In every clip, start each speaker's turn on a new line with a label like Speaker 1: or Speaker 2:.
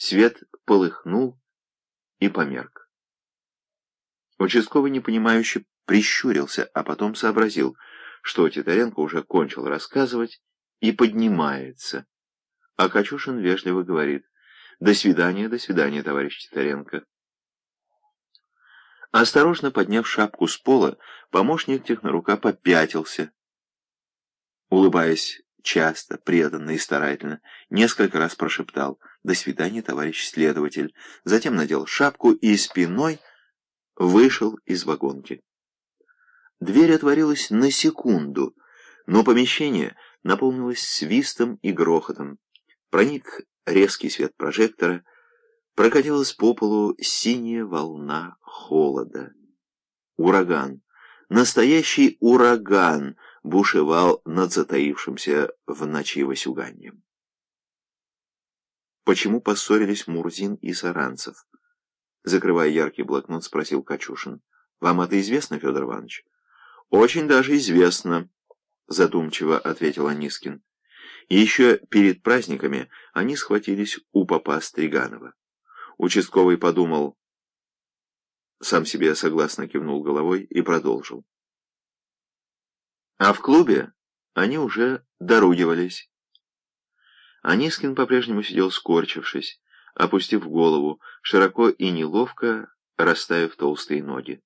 Speaker 1: Свет полыхнул и померк. Участковый непонимающе прищурился, а потом сообразил, что Титаренко уже кончил рассказывать и поднимается. А Качушин вежливо говорит «До свидания, до свидания, товарищ Титаренко». Осторожно подняв шапку с пола, помощник технорука попятился, улыбаясь часто, преданно и старательно, несколько раз прошептал «До свидания, товарищ следователь», затем надел шапку и спиной вышел из вагонки. Дверь отворилась на секунду, но помещение наполнилось свистом и грохотом. Проник резкий свет прожектора, прокатилась по полу синяя волна холода. Ураган, настоящий ураган бушевал над затаившимся в ночи Васюганьем. Почему поссорились Мурзин и Саранцев? Закрывая яркий блокнот, спросил Качушин. Вам это известно, Федор Иванович? Очень даже известно, задумчиво ответил Анискин. Еще перед праздниками они схватились у папа Стриганова. Участковый подумал, сам себе согласно кивнул головой и продолжил. А в клубе они уже доругивались. Анискин по-прежнему сидел скорчившись, опустив голову, широко и неловко расставив толстые ноги.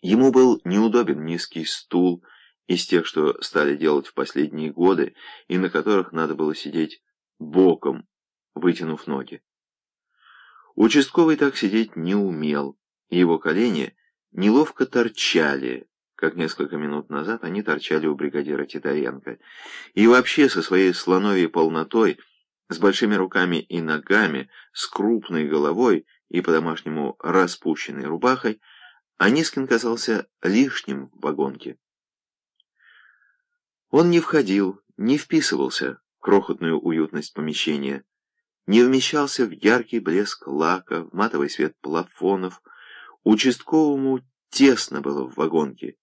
Speaker 1: Ему был неудобен низкий стул из тех, что стали делать в последние годы, и на которых надо было сидеть боком, вытянув ноги. Участковый так сидеть не умел, и его колени неловко торчали, как несколько минут назад они торчали у бригадира Титаренко. И вообще со своей слоновьей полнотой, с большими руками и ногами, с крупной головой и по-домашнему распущенной рубахой, Анискин казался лишним в вагонке. Он не входил, не вписывался в крохотную уютность помещения, не вмещался в яркий блеск лака, в матовый свет плафонов. Участковому тесно было в вагонке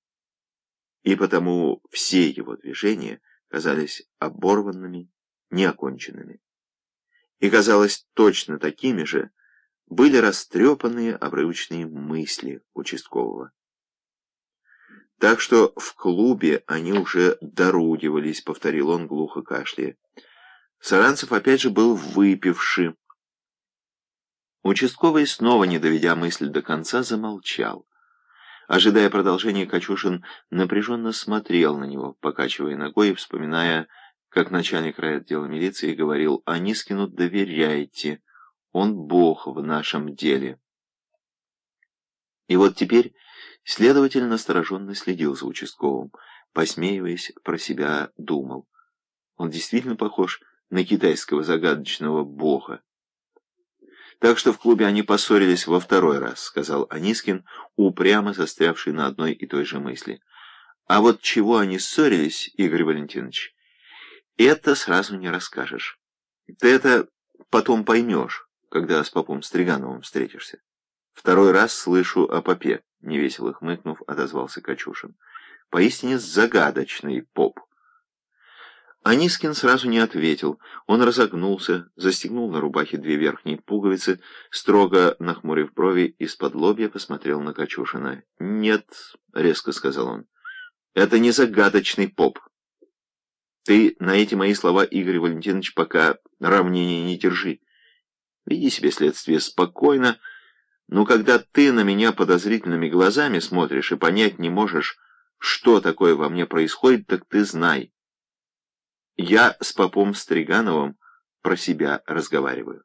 Speaker 1: и потому все его движения казались оборванными, неоконченными. И, казалось, точно такими же были растрепанные обрывочные мысли участкового. Так что в клубе они уже доругивались, повторил он глухо кашляя. Саранцев опять же был выпивший. Участковый, снова не доведя мысль до конца, замолчал. Ожидая продолжения, Качушин напряженно смотрел на него, покачивая ногой и вспоминая, как начальник райотдела милиции говорил «Анискину доверяйте, он бог в нашем деле». И вот теперь следователь настороженно следил за участковым, посмеиваясь, про себя думал. Он действительно похож на китайского загадочного бога. Так что в клубе они поссорились во второй раз, сказал Анискин, упрямо застрявший на одной и той же мысли. А вот чего они ссорились, Игорь Валентинович, это сразу не расскажешь. Ты это потом поймешь, когда с попом Стригановым встретишься. Второй раз слышу о попе, невесело хмыкнув, отозвался Качушин. Поистине загадочный поп. Анискин сразу не ответил. Он разогнулся, застегнул на рубахе две верхние пуговицы, строго нахмурив брови, из-под лобья посмотрел на Качушина. «Нет», — резко сказал он, — «это не загадочный поп. Ты на эти мои слова, Игорь Валентинович, пока равнения не держи. Веди себе следствие спокойно, но когда ты на меня подозрительными глазами смотришь и понять не можешь, что такое во мне происходит, так ты знай». Я с попом Стригановым про себя разговариваю.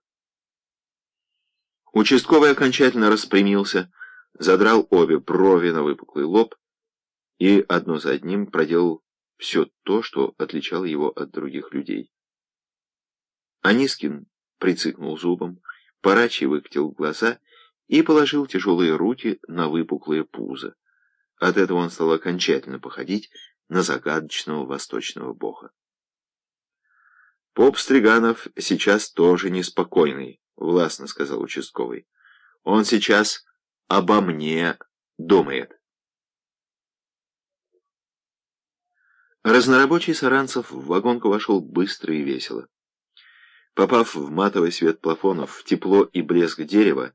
Speaker 1: Участковый окончательно распрямился, задрал обе брови на выпуклый лоб и одно за одним проделал все то, что отличало его от других людей. Анискин прицикнул зубом, порачий выкатил глаза и положил тяжелые руки на выпуклое пузо. От этого он стал окончательно походить на загадочного восточного бога. Поп Стриганов сейчас тоже неспокойный, властно сказал участковый. Он сейчас обо мне думает. Разнорабочий Саранцев в вагонку вошел быстро и весело. Попав в матовый свет плафонов, тепло и блеск дерева,